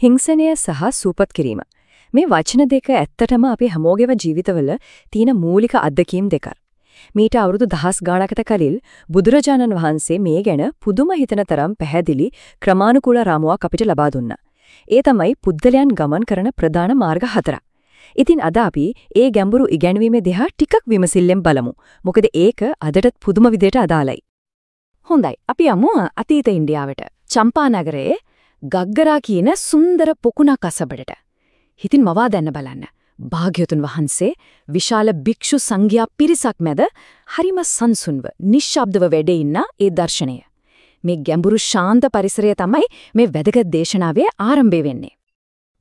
හිංසනය සහ සූපත් කිරීම. මේ වචන දෙක ඇත්තටම අපේ හැමෝගේම ජීවිතවල තියෙන මූලික අත්දැකීම් දෙකක්. මීට අවුරුදු දහස් ගාණකට කලින් බුදුරජාණන් වහන්සේ මේ ගැන පුදුම හිතන තරම් පැහැදිලි ක්‍රමානුකූල රාමුවක් අපිට ලබා දුන්නා. ඒ තමයි පුද්දලයන් ගමන් කරන ප්‍රධාන මාර්ග හතරක්. ඉතින් අද අපි ඒ ගැඹුරු ඉගැන්වීමේ දෙහා ටිකක් විමසිල්ලෙන් බලමු. මොකද ඒක අදටත් පුදුම විදිහට අදාළයි. හොඳයි. අපි යමු අතීත ඉන්දියාවට. චම්පා නගරයේ ගග්ගරා කියන සුන්දර පොකුණක් අසබඩට. හිතින් මවා දැන්න බලන්න. භාග්‍යතුන් වහන්සේ විශාල භික්ෂු සංඝයා පිරිසක් මැද හරිම සංසුන්ව නිශ්ශබ්දව වැඩ ඉන්න ඒ දර්ශනය. මේ ගැඹුරු ශාන්ත පරිසරය තමයි මේ වැදගත් දේශනාවේ ආරම්භය වෙන්නේ.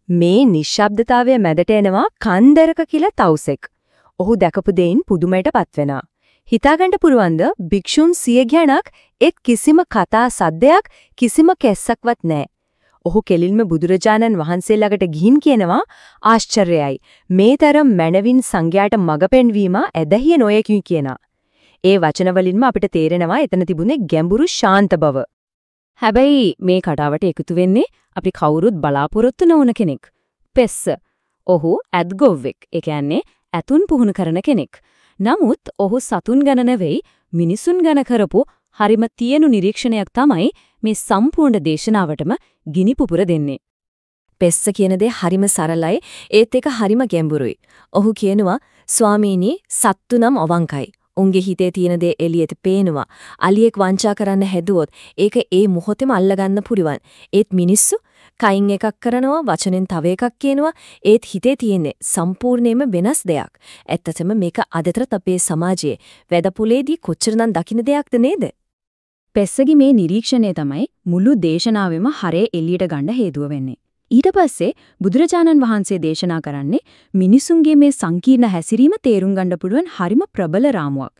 මේ නිශ්ශබ්දතාවය මැදට එනවා කන්දරක කියලා තවුසෙක්. ඔහු දැකපු දෙයින් පුදුමයටපත් වෙනවා. හිතාගන්න පුරවන්ද භික්ෂුන් සිය ගණක් එක් කිසිම කතා සද්දයක් කිසිම කැස්සක්වත් නැහැ. ඔහු කෙලින්ම බුදුරජාණන් වහන්සේ ළඟට ගිහින් කියනවා ආශ්චර්යයි මේ තරම් මනවින් සංඝයාට මඟ පෙන්වීම ඇදහිය නොයකියි කියනවා. ඒ වචන වලින්ම අපිට තේරෙනවා එතන තිබුණේ ගැඹුරු ශාන්ත බව. හැබැයි මේ කඩාවට එකතු වෙන්නේ අපි කවුරුත් බලාපොරොත්තු නොවන කෙනෙක්. පෙස්ස. ඔහු ඇද්ගොව්වෙක්. ඒ කියන්නේ ඇතුන් පුහුණු කරන කෙනෙක්. නමුත් ඔහු සතුන් ගැන නෙවෙයි මිනිසුන් ගැන කරපු හරිම තියෙනු නිරීක්ෂණයක් තමයි මේ සම්පූර්ණ දේශනාවටම ගිනි පුපුර දෙන්නේ. පෙස්ස කියන දේ හරිම සරලයි ඒත් ඒක හරිම ගැඹුරුයි. ඔහු කියනවා ස්වාමීනි සත්තු නම් අවංකයි. උන්ගේ හිතේ තියෙන දේ එළියට පේනවා. අලියෙක් වංචා කරන්න හැදුවොත් ඒක ඒ මොහොතේම අල්ලගන්න පුරිවන්. ඒත් මිනිස්සු කයින් එකක් කරනවා වචනෙන් තව එකක් කියනවා ඒත් හිතේ තියෙන්නේ සම්පූර්ණයෙන්ම වෙනස් දෙයක්. ඇත්තටම මේක අදතරත් අපේ සමාජයේ වැදපුලේදී කොච්චරනම් දකින්න දෙයක්ද නේද? පෙස්සගේ මේ නිරීක්ෂණය තමයි මුළු දේශනාවෙම හරේ එළියට ගන්න හේතුව වෙන්නේ. ඊට පස්සේ බුදුරජාණන් වහන්සේ දේශනා කරන්නේ මිනිසුන්ගේ මේ සංකීර්ණ හැසිරීම තේරුම් ගන්න පුළුවන් හරිම ප්‍රබල රාමුවක්.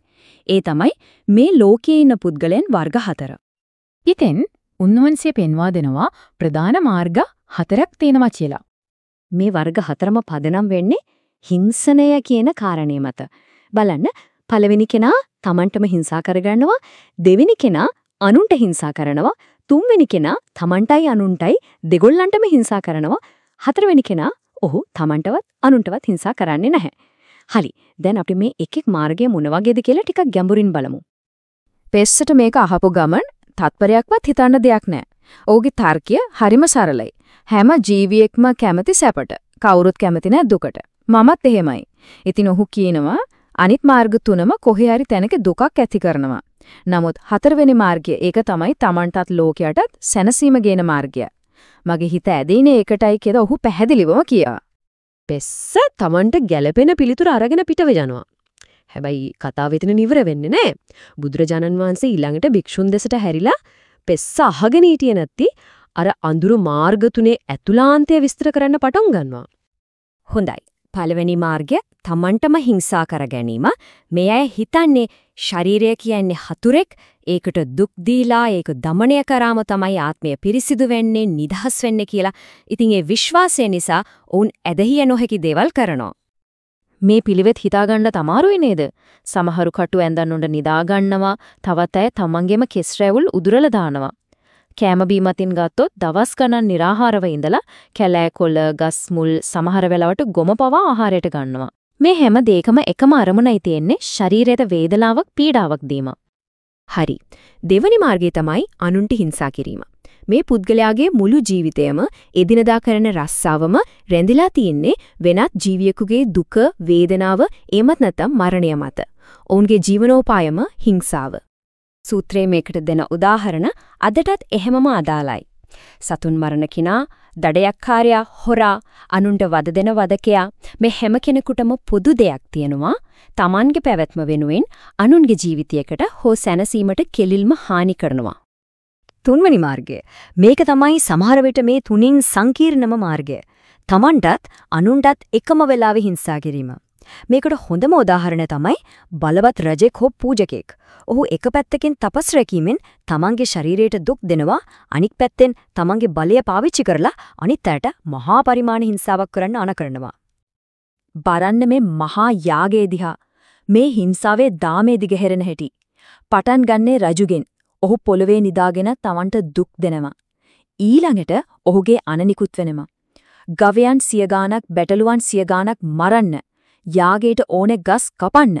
ඒ තමයි මේ ලෝකයේ ඉන්න පුද්ගලයන් වර්ග හතර. ඉතින් උන්වහන්සේ පෙන්වා දෙනවා ප්‍රධාන මාර්ග හතරක් තියෙනවා කියලා. මේ වර්ග හතරම පදනම් වෙන්නේ හිංසනය කියන කාරණේ මත. බලන්න පළවෙනි කෙනා Tamanටම හිංසා කරගන්නවා දෙවෙනි කෙනා අනුන්ට හිංසා කරනවා තුන්වෙනි කෙනා තමන්ටයි අනුන්ටයි දෙගොල්ලන්ටම හිංසා කරනවා හතරවෙනි කෙනා ඔහු තමන්ටවත් අනුන්ටවත් හිංසා කරන්නේ නැහැ. හරි. දැන් අපි මේ එක එක් මාර්ගය මොන වගේද කියලා ටිකක් ගැඹුරින් බලමු. පෙස්සට මේක අහපු ගමන් තත්පරයක්වත් හිතන්න දෙයක් නැහැ. ඔහුගේ තර්කය හරිම සරලයි. හැම ජීවියෙක්ම කැමති සැපට. කවුරුත් කැමති නැහැ දුකට. මමත් එහෙමයි. ඉතින් ඔහු කියනවා අනිත් මාර්ග තුනම කොහේ හරි තැනක දුකක් ඇති කරනවා. නමුත් හතරවෙනි මාර්ගය ඒක තමයි Tamanටත් ලෝකයටත් සැනසීම ගේන මාර්ගය. මගේ හිත ඇදීනේ ඒකටයි කියලා ඔහු පැහැදිලිවම කියා. පෙස්ස Tamanට ගැළපෙන පිළිතුර අරගෙන පිටව යනවා. හැබැයි කතාව එතන නිවර වෙන්නේ නැහැ. බුදුරජාණන් වහන්සේ ඊළඟට භික්ෂුන් දෙසට හැරිලා පෙස්ස අහගෙන හිටියේ නැති අර අඳුරු මාර්ග තුනේ ඇතුළාන්තය විස්තර කරන්න පටන් ගන්නවා. හොඳයි. පළවෙනි මාර්ගය තමන්ටම හිංසා කර ගැනීම මේ අය හිතන්නේ ශරීරය කියන්නේ හතුරෙක් ඒකට දුක් දීලා ඒක দমনය කරාම තමයි ආත්මය පිරිසිදු වෙන්නේ නිදහස් වෙන්නේ කියලා. ඉතින් ඒ විශ්වාසය නිසා ඔවුන් ඇදහිය නොහැකි දේවල් කරනවා. මේ පිළිවෙත් හිතාගන්න තමාරුයි නේද? සමහරු කටු ඇඳන් උඩ නිදාගන්නවා, තවත් අය තමන්ගේම කෙස් රැවුල් උදුරලා දානවා. කෑම බීම අතින් ගත්තොත් දවස් ගණන් निराහාරව ඉඳලා කැලෑ කොළ ගස් මුල් සමහර වෙලාවට ගොම පවා ආහාරයට ගන්නවා. මේ හැම දෙයකම එකම අරමුණයි තියෙන්නේ ශරීරයට වේදනාවක් පීඩාවක් දීම. හරි. දෙවනි මාර්ගය තමයි අනුන්ට හිංසා කිරීම. මේ පුද්ගලයාගේ මුළු ජීවිතයම එදිනදා කරන රස්සාවම රැඳිලා තියෙන්නේ වෙනත් ජීවියෙකුගේ දුක, වේදනාව, එමත් නැත්නම් මරණය මත. ඔවුන්ගේ ජීවනෝපායම හිංසාව. සූත්‍රයේ මේකට දෙන උදාහරණ අදටත් එහෙමම අදාළයි. සතුන් මරණ කිනා, දඩයක්කාරයා, හොරා, අනුන්ට වද දෙන වදකයා මේ හැම කෙනෙකුටම පොදු දෙයක් තියෙනවා. Tamange පැවැත්ම වෙනුවෙන් අනුන්ගේ ජීවිතයකට හෝ සැනසීමට කෙලින්ම හානි කරනවා. තුන්වෙනි මාර්ගය. මේක තමයි සමහර විට මේ තුنين සංකීර්ණම මාර්ගය. Tamanටත් අනුන්ටත් එකම වෙලාවෙ හිංසා කිරීම. මේකට හොඳම උදාහරණය තමයි බලවත් රජෙක් හෝ පූජකෙක්. ඔහු එක පැත්තකින් තපස් රැකීමෙන් තමන්ගේ ශරීරයට දුක් දෙනවා අනික් පැත්තෙන් තමන්ගේ බලය පාවිච්චි කරලා අනිත් අයට මහා පරිමාණ හිංසාවක් කරන්න අන කරනවා. බලන්න මේ මහා යාගයේ දිහා මේ හිංසාවේ දාමේ දිගහැරෙන හැටි. පටන් ගන්නේ රජුගෙන්. ඔහු පොළවේ නිදාගෙන තමන්ට දුක් දෙනවා. ඊළඟට ඔහුගේ අනනිකුත් වෙනවා. ගවයන් සිය ගාණක් බැටළුවන් සිය ගාණක් මරන්න. යාගේට ඕනේ ගස් කපන්න.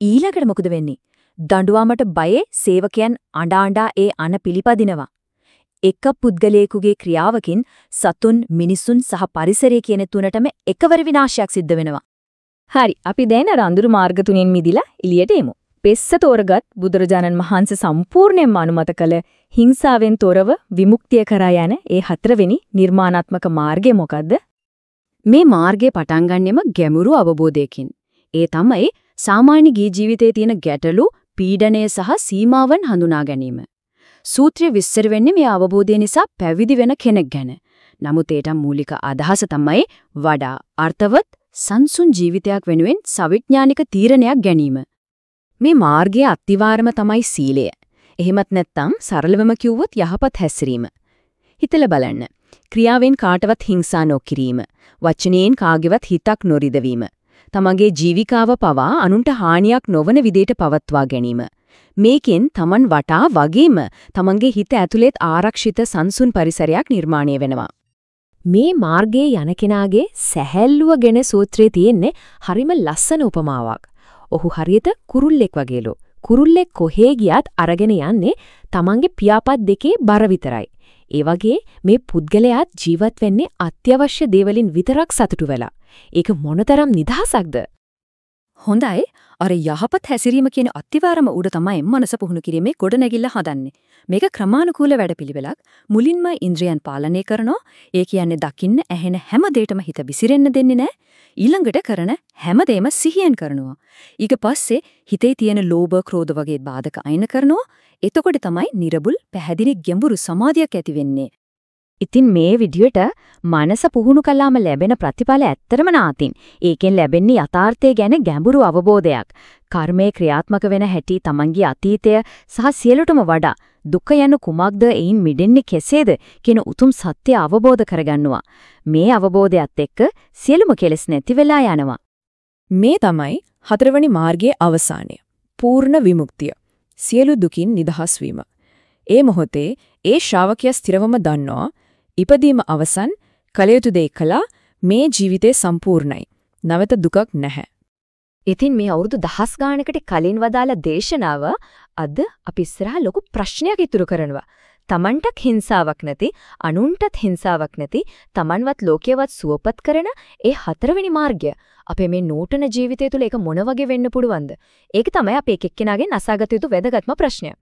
ඊළඟට මොකද වෙන්නේ? දඬුවමට බයේ සේවකයන් අඬ අඬා ඒ අන පිළිපදිනවා. එක පුද්ගලයෙකුගේ ක්‍රියාවකින් සතුන් මිනිසුන් සහ පරිසරය කියන තුනටම එකවර විනාශයක් සිද්ධ වෙනවා. හරි අපි දැන් අර අඳුරු මාර්ග තුනෙන් මිදිලා එළියට එමු. පෙස්ස තෝරගත් බුදුරජාණන් වහන්සේ සම්පූර්ණයෙන්ම අනුමත කළ හිංසාවෙන් තොරව විමුක්තිය කරා යන ඒ හතරවෙනි නිර්මාණාත්මක මාර්ගය මොකද්ද? මේ මාර්ගය පටන් ගන්නෙම ගැඹුරු අවබෝධයකින්. ඒ තමයි සාමාන්‍ය ගී ජීවිතයේ තියෙන ගැටලු, පීඩනය සහ සීමාවන් හඳුනා ගැනීම. සූත්‍රය විස්තර වෙන්නේ මේ අවබෝධය නිසා පැවිදි වෙන කෙනෙක් ගැන. නමුත් ඒට මූලික අදහස තමයි වඩා අර්ථවත් සංසුන් ජීවිතයක් වෙනුවෙන් සවිඥානික තීරණයක් ගැනීම. මේ මාර්ගයේ අත්විවරම තමයි සීලය. එහෙමත් නැත්නම් සරලවම කිව්වොත් යහපත් හැසිරීම. හිතලා බලන්න. ක්‍රියාවෙන් කාටවත් හිංසා නොකිරීම, වචනයෙන් කාගේවත් හිතක් නොරිදවීම, තමගේ ජීවිකාව පවා අනුන්ට හානියක් නොවන විදිහට පවත්වා ගැනීම. මේකෙන් Taman වටා වගේම තමන්ගේ හිත ඇතුළේත් ආරක්ෂිත සංසුන් පරිසරයක් නිර්මාණය වෙනවා. මේ මාර්ගයේ යන කෙනාගේ සැහැල්ලුව ගැන සූත්‍රයේ තියෙන්නේ හරිම ලස්සන උපමාවක්. ඔහු හරියට කුරුල්ලෙක් වගේලු. කුරුල්ලෙක් කොහේ ගියත් අරගෙන යන්නේ තමන්ගේ පියාපත් දෙකේ බර විතරයි. ඒ වගේ මේ පුද්ගලයාත් ජීවත් වෙන්නේ අත්‍යවශ්‍ය දේවලින් විතරක් සතුටු වෙලා. ඒක මොනතරම් නිදහසක්ද? හොඳයි. අර යහපත් හැසිරීම කියන අත්‍යවරම උඩ තමයි මනස පුහුණු කිරීමේ ගොඩනැගිල්ල හදන්නේ. මේක ක්‍රමානුකූල වැඩපිළිවෙලක්. මුලින්ම ඉන්ද්‍රියන් පාලනය කරනවා. ඒ කියන්නේ දකින්න ඇහෙන හැම දෙයකම හිත විසිරෙන්න දෙන්නේ නැහැ. ඊළඟට කරන හැමදේම සිහියෙන් කරනවා. ඊට පස්සේ හිතේ තියෙන ලෝභ, ක්‍රෝධ වගේ බාධක අයින් කරනවා. එතකොට තමයි නිර්බුල්, පැහැදිලි ගැඹුරු සමාධියක් ඇති වෙන්නේ. ඉතින් මේ විදියට මනස පුහුණු කළාම ලැබෙන ප්‍රතිඵල ඇත්තරම නාතින්. ඒකෙන් ලැබෙන්නේ යථාර්ථය ගැන ගැඹුරු අවබෝධයක්. කර්මයේ ක්‍රියාත්මක වෙන හැටි තමන්ගේ අතීතය සහ සියලුටම වඩා දුක යන කුමක්ද එයින් මිදෙන්නේ කෙසේද කියන උතුම් සත්‍ය අවබෝධ කරගන්නවා. මේ අවබෝධයත් එක්ක සියලුම කෙලෙස් නැති වෙලා යනවා. මේ තමයි හතරවැනි මාර්ගයේ අවසානය. පූර්ණ විමුක්තිය. සියලු දුකින් නිදහස් වීම. ඒ මොහොතේ ඒ ශ්‍රාවකයා ස්ථිරවම දන්නවා ඉපදීම අවසන් කලයුතු දේ කළා මේ ජීවිතේ සම්පූර්ණයි. නැවත දුකක් නැහැ. ඉතින් මේ අවුරුදු දහස් ගානකට කලින් වදාලා දේශනාව අද අපි ඉස්සරහා ලොකු ප්‍රශ්නයක් ඉතුරු කරනවා. Tamanටත් හිංසාවක් නැති, අනුන්ටත් හිංසාවක් නැති, Tamanවත් ලෝකයවත් සුවපත් කරන ඒ හතරවෙනි මාර්ගය. අපේ මේ නූතන ජීවිතය තුළ ඒක මොන වගේ වෙන්න පුළුවන්ද? ඒක තමයි අපි එක එක්කෙනාගෙන් අසාගත යුතු වැදගත්ම ප්‍රශ්නය.